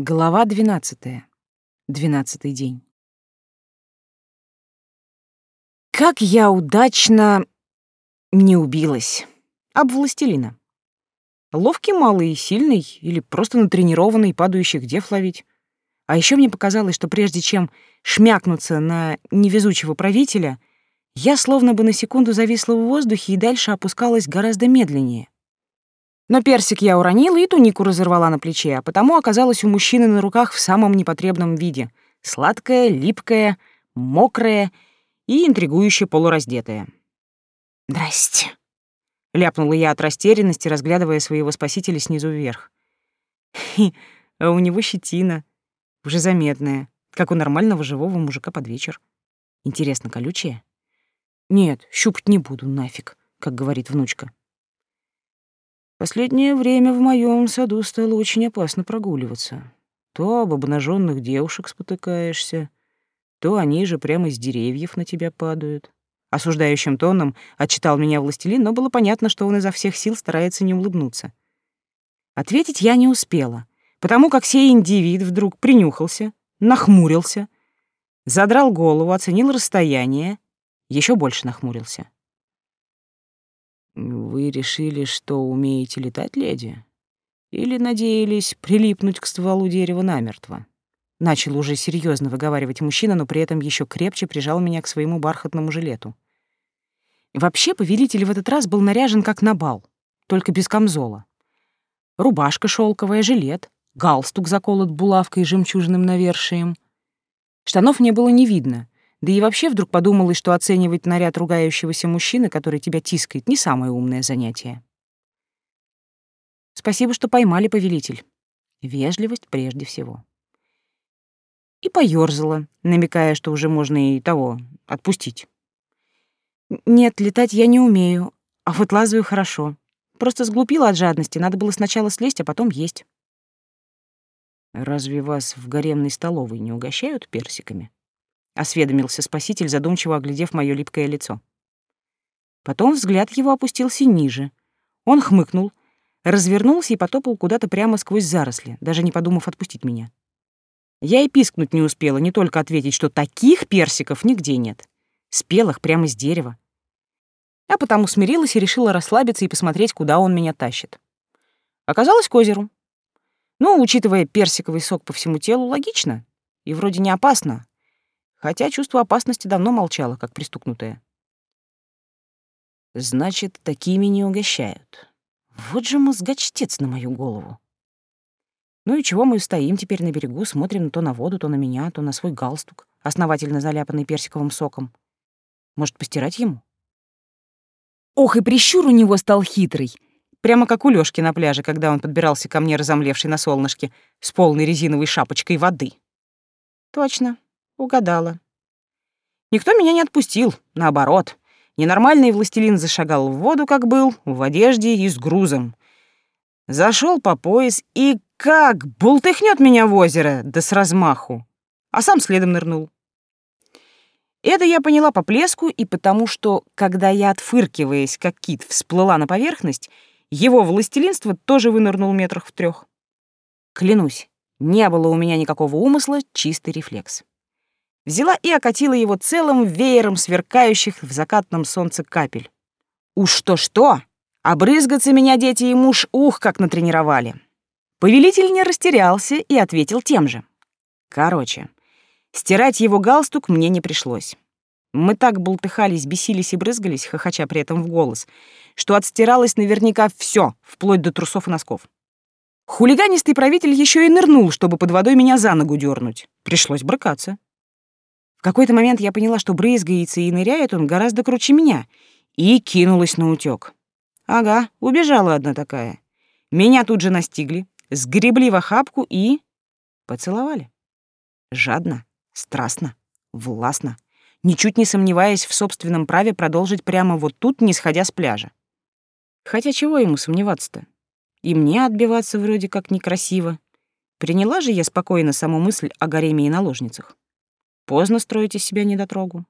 Глава двенадцатая. Двенадцатый день. Как я удачно не убилась. Об властелина. Ловкий малый и сильный, или просто натренированный падающих дев ловить. А еще мне показалось, что прежде чем шмякнуться на невезучего правителя, я словно бы на секунду зависла в воздухе и дальше опускалась гораздо медленнее. Но персик я уронила и тунику разорвала на плече, а потому оказалась у мужчины на руках в самом непотребном виде. Сладкая, липкая, мокрая и интригующе полураздетая. «Здрасте», — ляпнула я от растерянности, разглядывая своего спасителя снизу вверх. А у него щетина, уже заметная, как у нормального живого мужика под вечер. Интересно, колючая? Нет, щупать не буду, нафиг, как говорит внучка. Последнее время в моем саду стало очень опасно прогуливаться. То об обнаженных девушек спотыкаешься, то они же прямо из деревьев на тебя падают. Осуждающим тоном отчитал меня властелин, но было понятно, что он изо всех сил старается не улыбнуться. Ответить я не успела, потому как сей индивид вдруг принюхался, нахмурился, задрал голову, оценил расстояние, еще больше нахмурился. «Вы решили, что умеете летать, леди? Или надеялись прилипнуть к стволу дерева намертво?» Начал уже серьезно выговаривать мужчина, но при этом еще крепче прижал меня к своему бархатному жилету. Вообще, повелитель в этот раз был наряжен как на бал, только без камзола. Рубашка шелковая, жилет, галстук заколот булавкой и жемчужным навершием. Штанов не было не видно, да и вообще вдруг подумалось, что оценивать наряд ругающегося мужчины, который тебя тискает, не самое умное занятие. Спасибо, что поймали, повелитель. Вежливость прежде всего. И поёрзала, намекая, что уже можно и того отпустить. Нет, летать я не умею, а вот лазаю хорошо. Просто сглупила от жадности, надо было сначала слезть, а потом есть. Разве вас в гаремной столовой не угощают персиками? Осведомился спаситель, задумчиво оглядев моё липкое лицо. Потом взгляд его опустился ниже. Он хмыкнул, развернулся и потопал куда-то прямо сквозь заросли, даже не подумав отпустить меня. Я и пискнуть не успела, не только ответить, что таких персиков нигде нет. Спелых прямо с дерева. А потому смирилась и решила расслабиться и посмотреть, куда он меня тащит. Оказалось к озеру. Ну, учитывая персиковый сок по всему телу, логично. И вроде не опасно, хотя чувство опасности давно молчало, как пристукнутое. Значит, такими не угощают. Вот же мозгочтец на мою голову. Ну и чего мы стоим теперь на берегу, смотрим то на воду, то на меня, то на свой галстук, основательно заляпанный персиковым соком. Может, постирать ему? Ох, и прищур у него стал хитрый. Прямо как у Лёшки на пляже, когда он подбирался ко мне, разомлевший на солнышке, с полной резиновой шапочкой воды. Точно, Угадала. Никто меня не отпустил, наоборот. Ненормальный властелин зашагал в воду, как был, в одежде и с грузом. Зашел по пояс и как бултыхнет меня в озеро, да с размаху. А сам следом нырнул. Это я поняла по плеску и потому, что, когда я, отфыркиваясь, как кит, всплыла на поверхность, его властелинство тоже вынырнул метрах в трех. Клянусь, не было у меня никакого умысла, чистый рефлекс взяла и окатила его целым веером сверкающих в закатном солнце капель. Уж что-что, обрызгаться меня дети и муж ух как натренировали. Повелитель не растерялся и ответил тем же. Короче, стирать его галстук мне не пришлось. Мы так болтыхались, бесились и брызгались, хохоча при этом в голос, что отстиралось наверняка все, вплоть до трусов и носков. Хулиганистый правитель еще и нырнул, чтобы под водой меня за ногу дернуть. Пришлось брыкаться. В какой-то момент я поняла, что брызгается и ныряет он гораздо круче меня, и кинулась на утёк. Ага, убежала одна такая. Меня тут же настигли, сгребли в охапку и... поцеловали. Жадно, страстно, властно, ничуть не сомневаясь в собственном праве продолжить прямо вот тут, не сходя с пляжа. Хотя чего ему сомневаться-то? И мне отбиваться вроде как некрасиво. Приняла же я спокойно саму мысль о гареме и наложницах. Поздно строить из себя недотрогу.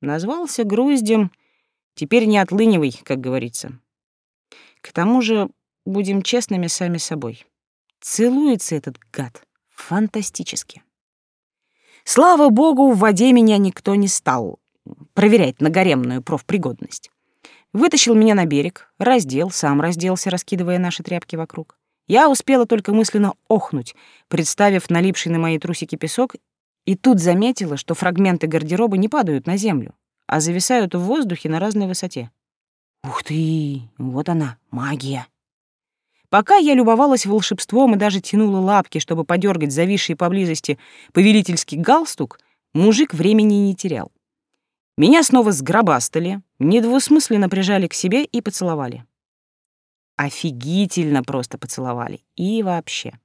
Назвался груздем, теперь не отлынивай, как говорится. К тому же, будем честными сами собой. Целуется этот гад. Фантастически. Слава богу, в воде меня никто не стал проверять на гаремную профпригодность. Вытащил меня на берег, раздел, сам разделся, раскидывая наши тряпки вокруг. Я успела только мысленно охнуть, представив налипший на мои трусики песок, и тут заметила, что фрагменты гардероба не падают на землю, а зависают в воздухе на разной высоте. Ух ты, вот она, магия. Пока я любовалась волшебством и даже тянула лапки, чтобы подергать зависший поблизости повелительский галстук, мужик времени не терял. Меня снова сгробастали, недвусмысленно прижали к себе и поцеловали. Офигительно просто поцеловали. И вообще.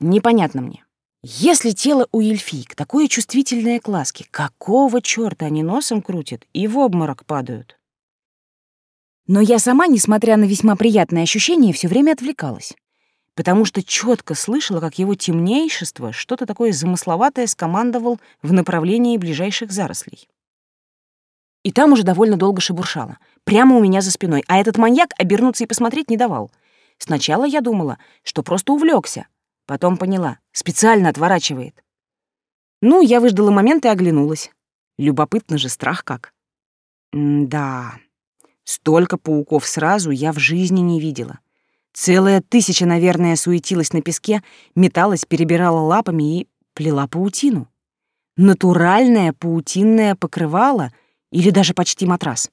Непонятно мне. Если тело у эльфийк такое чувствительное к ласке, какого чёрта они носом крутят и в обморок падают? Но я сама, несмотря на весьма приятные ощущения, все время отвлекалась, потому что четко слышала, как его темнейшество что-то такое замысловатое скомандовал в направлении ближайших зарослей. И там уже довольно долго шебуршало, прямо у меня за спиной, а этот маньяк обернуться и посмотреть не давал. Сначала я думала, что просто увлекся, потом поняла, специально отворачивает. Ну, я выждала момент и оглянулась. Любопытно же, страх как. М да, столько пауков сразу я в жизни не видела. Целая тысяча, наверное, суетилась на песке, металась, перебирала лапами и плела паутину. Натуральное паутинное покрывало — или даже почти матрас.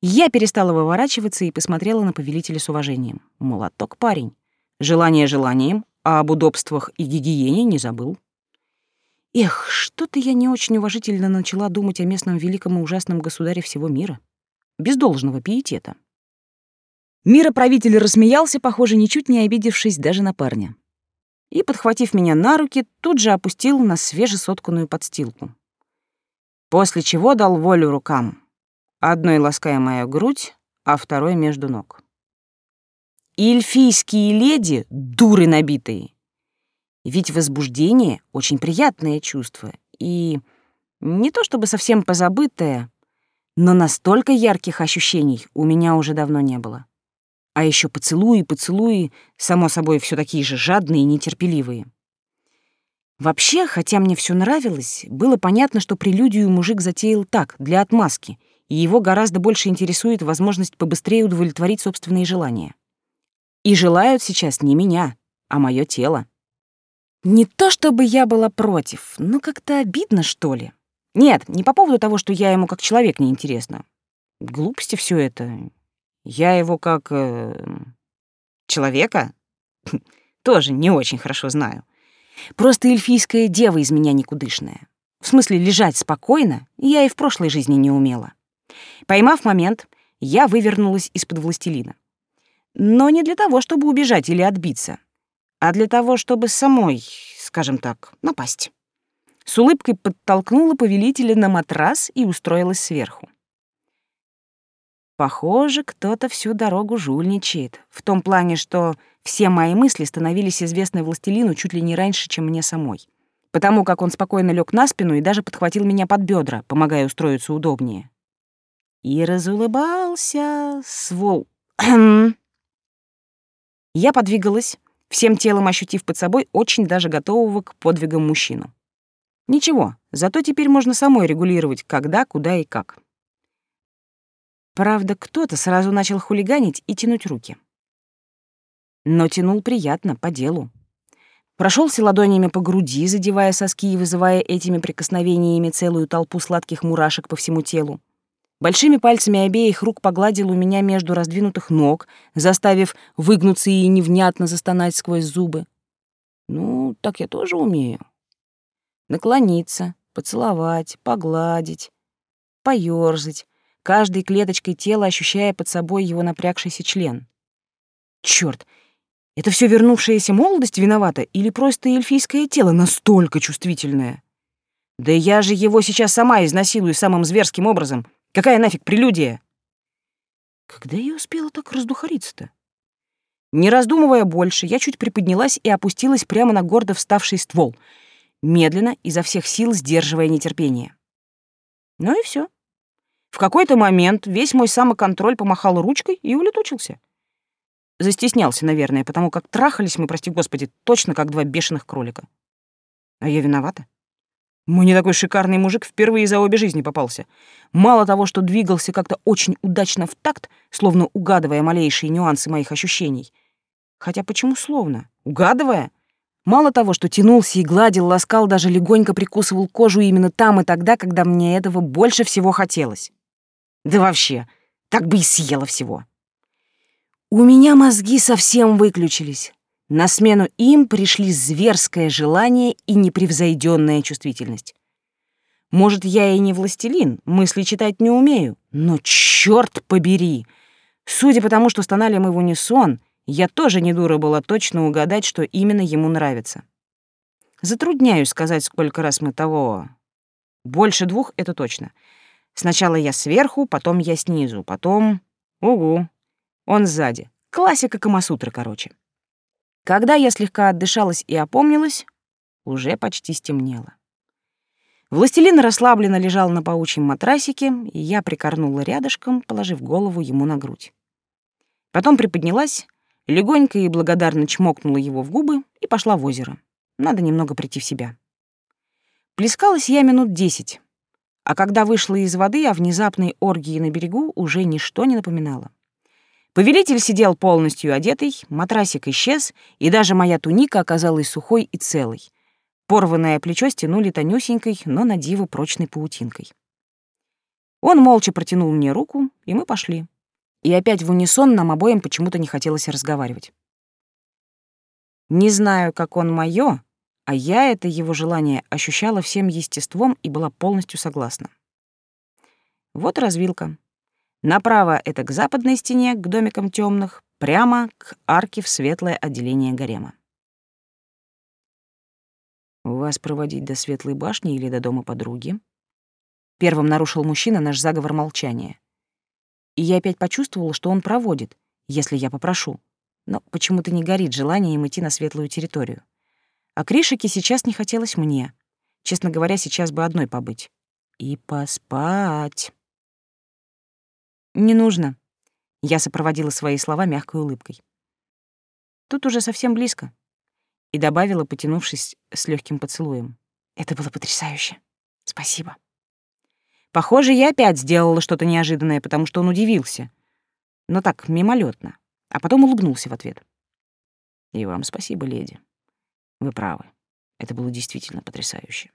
Я перестала выворачиваться и посмотрела на повелителя с уважением. Молоток парень. Желание желанием, а об удобствах и гигиене не забыл. Эх, что-то я не очень уважительно начала думать о местном великом и ужасном государе всего мира. Без должного пиетета. Мироправитель рассмеялся, похоже, ничуть не обидевшись даже на парня. И, подхватив меня на руки, тут же опустил на свежесотканную подстилку после чего дал волю рукам, одной лаская мою грудь, а второй между ног. И эльфийские леди — дуры набитые. Ведь возбуждение — очень приятное чувство, и не то чтобы совсем позабытое, но настолько ярких ощущений у меня уже давно не было. А еще поцелуи, поцелуи, само собой, все такие же жадные и нетерпеливые. Вообще, хотя мне все нравилось, было понятно, что прелюдию мужик затеял так, для отмазки, и его гораздо больше интересует возможность побыстрее удовлетворить собственные желания. И желают сейчас не меня, а мое тело. Не то чтобы я была против, но как-то обидно, что ли. Нет, не по поводу того, что я ему как человек неинтересна. Глупости все это. Я его как... Э, человека тоже не очень хорошо знаю. Просто эльфийская дева из меня никудышная. В смысле, лежать спокойно я и в прошлой жизни не умела. Поймав момент, я вывернулась из-под властелина. Но не для того, чтобы убежать или отбиться, а для того, чтобы самой, скажем так, напасть. С улыбкой подтолкнула повелителя на матрас и устроилась сверху. Похоже, кто-то всю дорогу жульничает, в том плане, что все мои мысли становились известны властелину чуть ли не раньше, чем мне самой. Потому как он спокойно лег на спину и даже подхватил меня под бедра, помогая устроиться удобнее. И разулыбался, свол... Я подвигалась, всем телом ощутив под собой очень даже готового к подвигам мужчину. Ничего, зато теперь можно самой регулировать, когда, куда и как. Правда, кто-то сразу начал хулиганить и тянуть руки но тянул приятно, по делу. Прошелся ладонями по груди, задевая соски и вызывая этими прикосновениями целую толпу сладких мурашек по всему телу. Большими пальцами обеих рук погладил у меня между раздвинутых ног, заставив выгнуться и невнятно застонать сквозь зубы. Ну, так я тоже умею. Наклониться, поцеловать, погладить, поёрзать, каждой клеточкой тела ощущая под собой его напрягшийся член. Чёрт, это все вернувшаяся молодость виновата или просто эльфийское тело настолько чувствительное? Да я же его сейчас сама изнасилую самым зверским образом. Какая нафиг прелюдия? Когда я успела так раздухариться-то? Не раздумывая больше, я чуть приподнялась и опустилась прямо на гордо вставший ствол, медленно, изо всех сил сдерживая нетерпение. Ну и все. В какой-то момент весь мой самоконтроль помахал ручкой и улетучился. Застеснялся, наверное, потому как трахались мы, прости господи, точно как два бешеных кролика. А я виновата. Мне такой шикарный мужик впервые за обе жизни попался. Мало того, что двигался как-то очень удачно в такт, словно угадывая малейшие нюансы моих ощущений. Хотя почему словно? Угадывая? Мало того, что тянулся и гладил, ласкал, даже легонько прикусывал кожу именно там и тогда, когда мне этого больше всего хотелось. Да вообще, так бы и съела всего. У меня мозги совсем выключились. На смену им пришли зверское желание и непревзойденная чувствительность. Может, я и не властелин, мысли читать не умею, но черт побери! Судя по тому, что стонали мы в унисон, я тоже не дура была точно угадать, что именно ему нравится. Затрудняюсь сказать, сколько раз мы того... Больше двух — это точно. Сначала я сверху, потом я снизу, потом... Угу. Он сзади. Классика Камасутры, короче. Когда я слегка отдышалась и опомнилась, уже почти стемнело. Властелин расслабленно лежал на паучьем матрасике, и я прикорнула рядышком, положив голову ему на грудь. Потом приподнялась, легонько и благодарно чмокнула его в губы и пошла в озеро. Надо немного прийти в себя. Плескалась я минут десять, а когда вышла из воды, о внезапной оргии на берегу уже ничто не напоминало. Повелитель сидел полностью одетый, матрасик исчез, и даже моя туника оказалась сухой и целой. Порванное плечо стянули тонюсенькой, но на диву прочной паутинкой. Он молча протянул мне руку, и мы пошли. И опять в унисон нам обоим почему-то не хотелось разговаривать. Не знаю, как он моё, а я это его желание ощущала всем естеством и была полностью согласна. Вот развилка. Направо — это к западной стене, к домикам темных, прямо к арке в светлое отделение гарема. «Вас проводить до Светлой башни или до дома подруги?» Первым нарушил мужчина наш заговор молчания. И я опять почувствовала, что он проводит, если я попрошу. Но почему-то не горит желанием идти на светлую территорию. А Кришике сейчас не хотелось мне. Честно говоря, сейчас бы одной побыть. И поспать. «Не нужно», — я сопроводила свои слова мягкой улыбкой. «Тут уже совсем близко», — и добавила, потянувшись с легким поцелуем. «Это было потрясающе. Спасибо». Похоже, я опять сделала что-то неожиданное, потому что он удивился. Но так, мимолетно, а потом улыбнулся в ответ. «И вам спасибо, леди. Вы правы. Это было действительно потрясающе».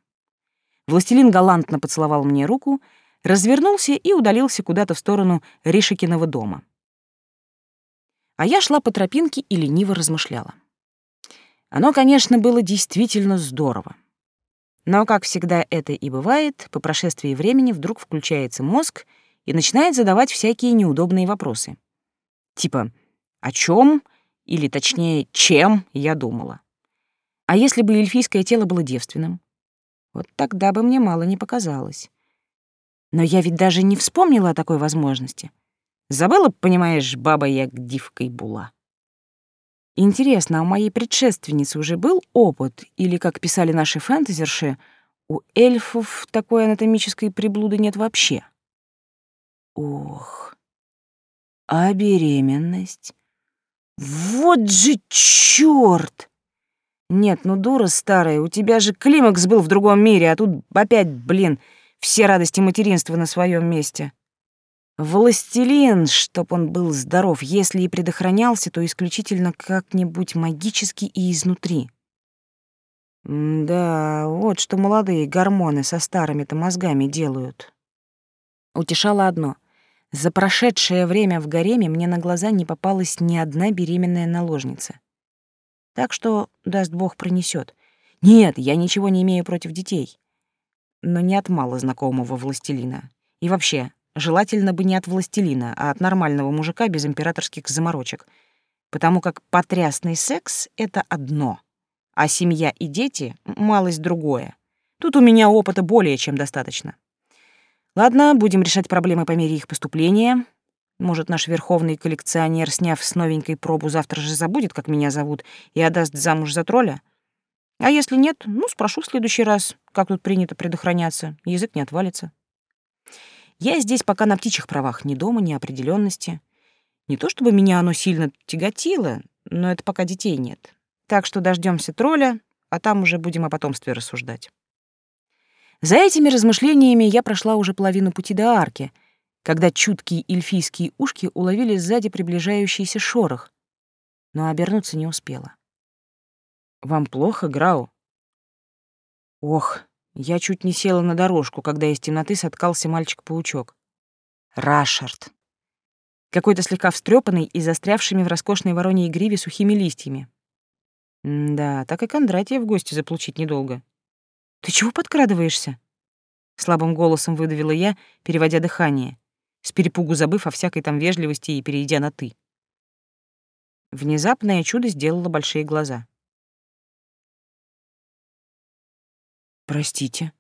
Властелин галантно поцеловал мне руку, развернулся и удалился куда-то в сторону Ришикиного дома. А я шла по тропинке и лениво размышляла. Оно, конечно, было действительно здорово. Но, как всегда это и бывает, по прошествии времени вдруг включается мозг и начинает задавать всякие неудобные вопросы. Типа «О чем? Или, точнее, чем я думала? А если бы эльфийское тело было девственным? Вот тогда бы мне мало не показалось. Но я ведь даже не вспомнила о такой возможности. Забыла, понимаешь, баба я дивкой була. Интересно, а у моей предшественницы уже был опыт, или, как писали наши фэнтезерши, у эльфов такой анатомической приблуды нет вообще? Ох, а беременность? Вот же чёрт! Нет, ну дура старая, у тебя же климакс был в другом мире, а тут опять, блин, все радости материнства на своем месте. Властелин, чтоб он был здоров, если и предохранялся, то исключительно как-нибудь магически и изнутри. да, вот что молодые гормоны со старыми-то мозгами делают. Утешало одно. За прошедшее время в гареме мне на глаза не попалась ни одна беременная наложница. Так что, даст бог, пронесет. Нет, я ничего не имею против детей но не от мало знакомого властелина. И вообще, желательно бы не от властелина, а от нормального мужика без императорских заморочек, потому как потрясный секс — это одно, а семья и дети — малость другое. Тут у меня опыта более чем достаточно. Ладно, будем решать проблемы по мере их поступления. Может, наш верховный коллекционер, сняв с новенькой пробу, завтра же забудет, как меня зовут, и отдаст замуж за тролля? А если нет, ну, спрошу в следующий раз, как тут принято предохраняться, язык не отвалится. Я здесь пока на птичьих правах, ни дома, ни определенности. Не то чтобы меня оно сильно тяготило, но это пока детей нет. Так что дождемся тролля, а там уже будем о потомстве рассуждать. За этими размышлениями я прошла уже половину пути до арки, когда чуткие эльфийские ушки уловили сзади приближающийся шорох, но обернуться не успела. «Вам плохо, Грау?» Ох, я чуть не села на дорожку, когда из темноты соткался мальчик-паучок. Рашард. Какой-то слегка встрепанный и застрявшими в роскошной вороньей гриве сухими листьями. Да, так и Кондратия в гости заполучить недолго. «Ты чего подкрадываешься?» Слабым голосом выдавила я, переводя дыхание, с перепугу забыв о всякой там вежливости и перейдя на «ты». Внезапное чудо сделало большие глаза. «Простите.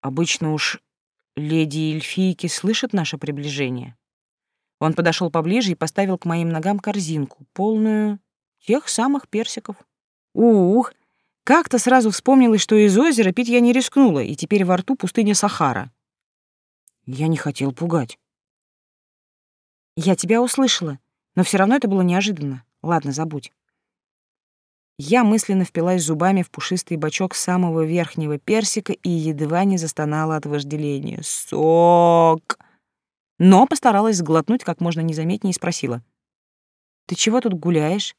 Обычно уж леди эльфийки слышат наше приближение». Он подошел поближе и поставил к моим ногам корзинку, полную тех самых персиков. Ух, как-то сразу вспомнилось, что из озера пить я не рискнула, и теперь во рту пустыня Сахара. Я не хотел пугать. Я тебя услышала, но все равно это было неожиданно. Ладно, забудь. Я мысленно впилась зубами в пушистый бочок самого верхнего персика и едва не застонала от вожделения. Сок! Но постаралась сглотнуть как можно незаметнее и спросила. «Ты чего тут гуляешь?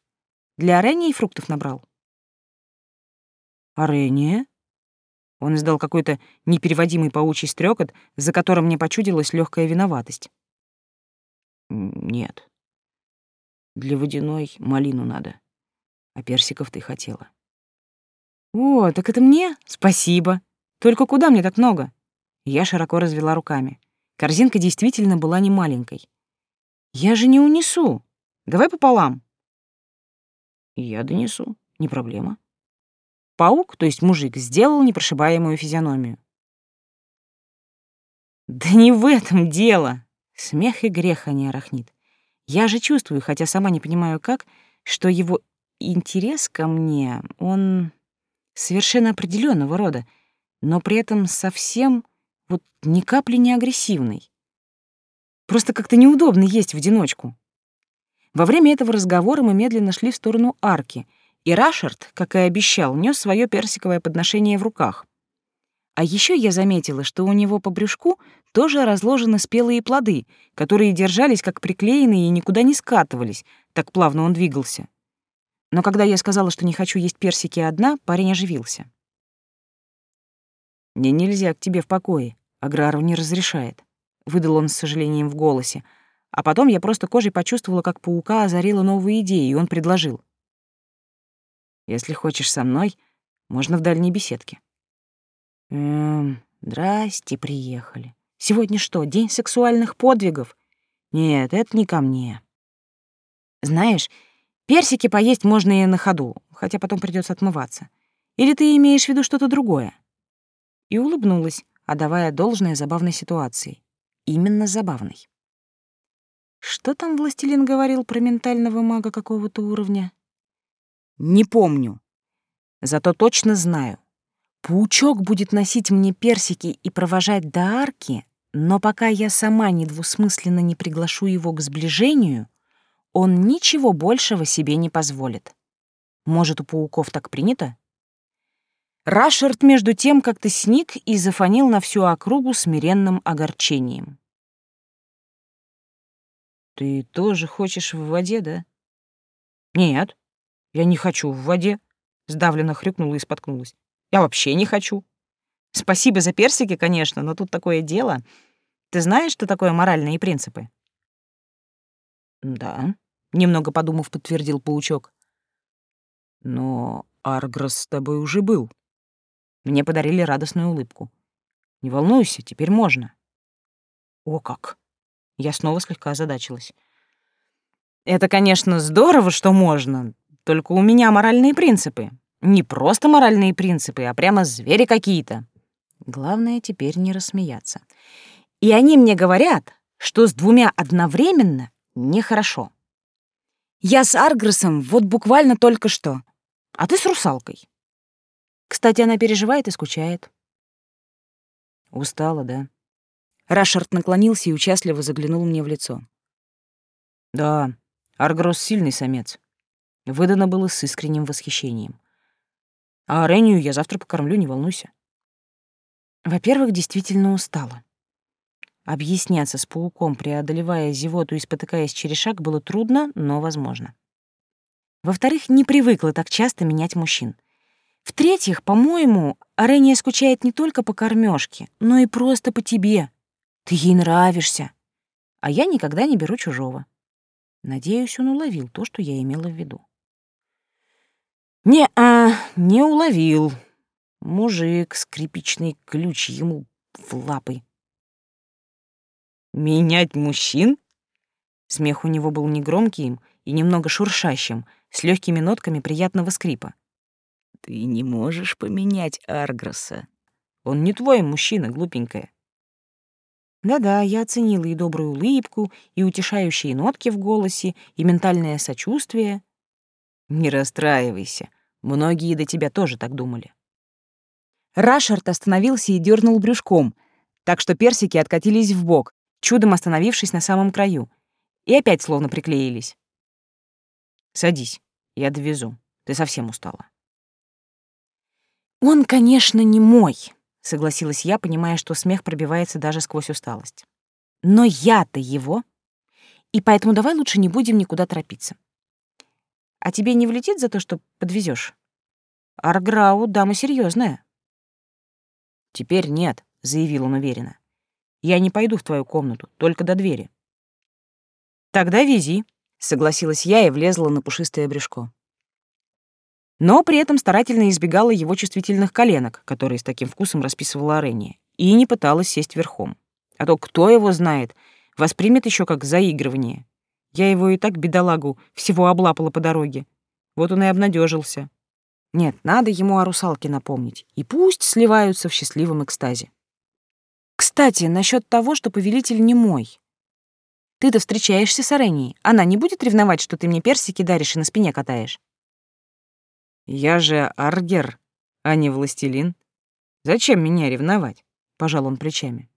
Для Ренни фруктов набрал?» «Арения?» Он издал какой-то непереводимый паучий стрекот, за которым мне почудилась легкая виноватость. «Нет. Для водяной малину надо. А персиков ты хотела». «О, так это мне? Спасибо. Только куда мне так много?» Я широко развела руками. Корзинка действительно была не маленькой. «Я же не унесу. Давай пополам». «Я донесу. Не проблема». Паук, то есть мужик, сделал непрошибаемую физиономию. «Да не в этом дело!» Смех и грех, а не арахнит. Я же чувствую, хотя сама не понимаю как, что его интерес ко мне, он совершенно определенного рода, но при этом совсем вот ни капли не агрессивный. Просто как-то неудобно есть в одиночку. Во время этого разговора мы медленно шли в сторону арки, и Рашард, как и обещал, нес свое персиковое подношение в руках. А еще я заметила, что у него по брюшку тоже разложены спелые плоды, которые держались как приклеенные и никуда не скатывались, так плавно он двигался. Но когда я сказала, что не хочу есть персики одна, парень оживился. «Мне нельзя к тебе в покое, Аграру не разрешает», — выдал он с сожалением в голосе. А потом я просто кожей почувствовала, как паука озарила новую идею, и он предложил. Если хочешь со мной, можно в дальней беседке. Эм, здрасте, приехали. Сегодня что, день сексуальных подвигов? Нет, это не ко мне. Знаешь, персики поесть можно и на ходу, хотя потом придется отмываться. Или ты имеешь в виду что-то другое? И улыбнулась, отдавая должное забавной ситуации. Именно забавной. Что там властелин говорил про ментального мага какого-то уровня? Не помню. Зато точно знаю. Паучок будет носить мне персики и провожать до арки, но пока я сама недвусмысленно не приглашу его к сближению, он ничего большего себе не позволит. Может, у пауков так принято? Рашард, между тем, как-то сник и зафонил на всю округу смиренным огорчением. «Ты тоже хочешь в воде, да?» «Нет», я не хочу в воде. Сдавленно хрюкнула и споткнулась. Я вообще не хочу. Спасибо за персики, конечно, но тут такое дело. Ты знаешь, что такое моральные принципы? Да, немного подумав, подтвердил паучок. Но Аргрос с тобой уже был. Мне подарили радостную улыбку. Не волнуйся, теперь можно. О как! Я снова слегка озадачилась. Это, конечно, здорово, что можно, только у меня моральные принципы. Не просто моральные принципы, а прямо звери какие-то. Главное теперь не рассмеяться. И они мне говорят, что с двумя одновременно нехорошо. Я с Аргресом вот буквально только что, а ты с русалкой. Кстати, она переживает и скучает. Устала, да? Рашард наклонился и участливо заглянул мне в лицо. Да, Аргрос сильный самец. Выдано было с искренним восхищением. А Рению я завтра покормлю, не волнуйся. Во-первых, действительно устала. Объясняться с пауком, преодолевая зевоту и спотыкаясь через шаг, было трудно, но возможно. Во-вторых, не привыкла так часто менять мужчин. В-третьих, по-моему, Арения скучает не только по кормежке, но и просто по тебе. Ты ей нравишься. А я никогда не беру чужого. Надеюсь, он уловил то, что я имела в виду. Не-а, не уловил. Мужик, скрипичный ключ ему в лапы. Менять мужчин? Смех у него был негромким и немного шуршащим, с легкими нотками приятного скрипа. «Ты не можешь поменять Аргроса. Он не твой мужчина, глупенькая». Да-да, я оценила и добрую улыбку, и утешающие нотки в голосе, и ментальное сочувствие. Не расстраивайся, многие до тебя тоже так думали. Рашард остановился и дернул брюшком, так что персики откатились в бок, чудом остановившись на самом краю, и опять словно приклеились. «Садись». Я довезу. Ты совсем устала. Он, конечно, не мой, согласилась я, понимая, что смех пробивается даже сквозь усталость. Но я-то его. И поэтому давай лучше не будем никуда торопиться. А тебе не влетит за то, что подвезешь? Арграу дама серьезная. Теперь нет, заявил он уверенно. Я не пойду в твою комнату, только до двери. Тогда вези, согласилась я и влезла на пушистое брюшко. Но при этом старательно избегала его чувствительных коленок, которые с таким вкусом расписывала Арения, и не пыталась сесть верхом. А то кто его знает, воспримет еще как заигрывание. Я его и так, бедолагу, всего облапала по дороге. Вот он и обнадежился. Нет, надо ему о русалке напомнить, и пусть сливаются в счастливом экстазе. Кстати, насчет того, что повелитель не мой. Ты-то встречаешься с Аренией. Она не будет ревновать, что ты мне персики даришь и на спине катаешь? Я же Аргер, а не властелин. Зачем меня ревновать? Пожал он плечами.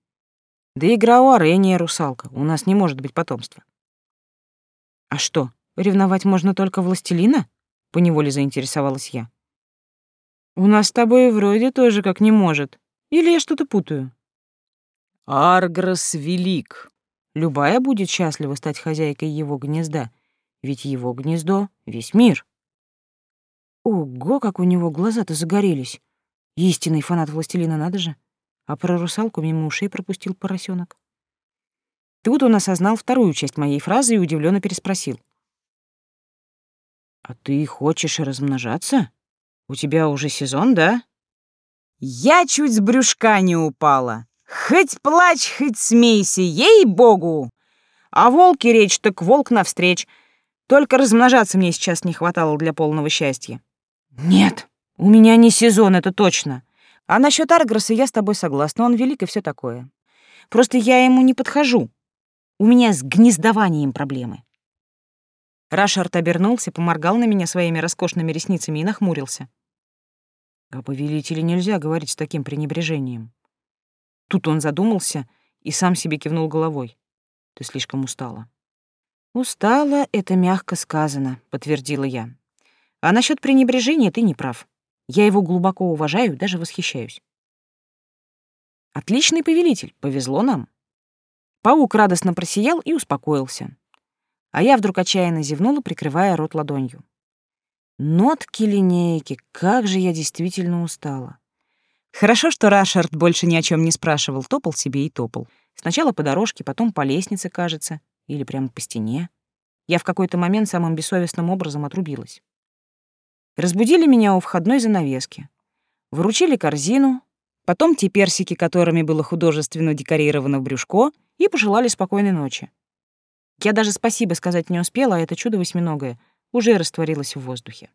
Да игра у Арения русалка. У нас не может быть потомства. А что, ревновать можно только властелина? Поневоле заинтересовалась я. У нас с тобой вроде тоже как не может. Или я что-то путаю? Аргрос велик, Любая будет счастлива стать хозяйкой его гнезда, ведь его гнездо — весь мир. Ого, как у него глаза-то загорелись. Истинный фанат «Властелина» надо же. А про русалку мимо ушей пропустил поросенок. Тут он осознал вторую часть моей фразы и удивленно переспросил. «А ты хочешь размножаться? У тебя уже сезон, да?» «Я чуть с брюшка не упала!» Хоть плачь, хоть смейся, ей-богу! А волки речь, так волк навстреч. Только размножаться мне сейчас не хватало для полного счастья. Нет, у меня не сезон, это точно. А насчет Аргроса я с тобой согласна, он велик и все такое. Просто я ему не подхожу. У меня с гнездованием проблемы. Рашард обернулся, поморгал на меня своими роскошными ресницами и нахмурился. О повелителе нельзя говорить с таким пренебрежением. Тут он задумался и сам себе кивнул головой. Ты слишком устала. Устала — это мягко сказано, подтвердила я. А насчет пренебрежения ты не прав. Я его глубоко уважаю, даже восхищаюсь. Отличный повелитель, повезло нам. Паук радостно просиял и успокоился. А я вдруг отчаянно зевнула, прикрывая рот ладонью. Нотки линейки, как же я действительно устала. Хорошо, что Рашард больше ни о чем не спрашивал, топал себе и топал. Сначала по дорожке, потом по лестнице, кажется, или прямо по стене. Я в какой-то момент самым бессовестным образом отрубилась. Разбудили меня у входной занавески. Вручили корзину, потом те персики, которыми было художественно декорировано брюшко, и пожелали спокойной ночи. Я даже спасибо сказать не успела, а это чудо восьминогое уже растворилось в воздухе.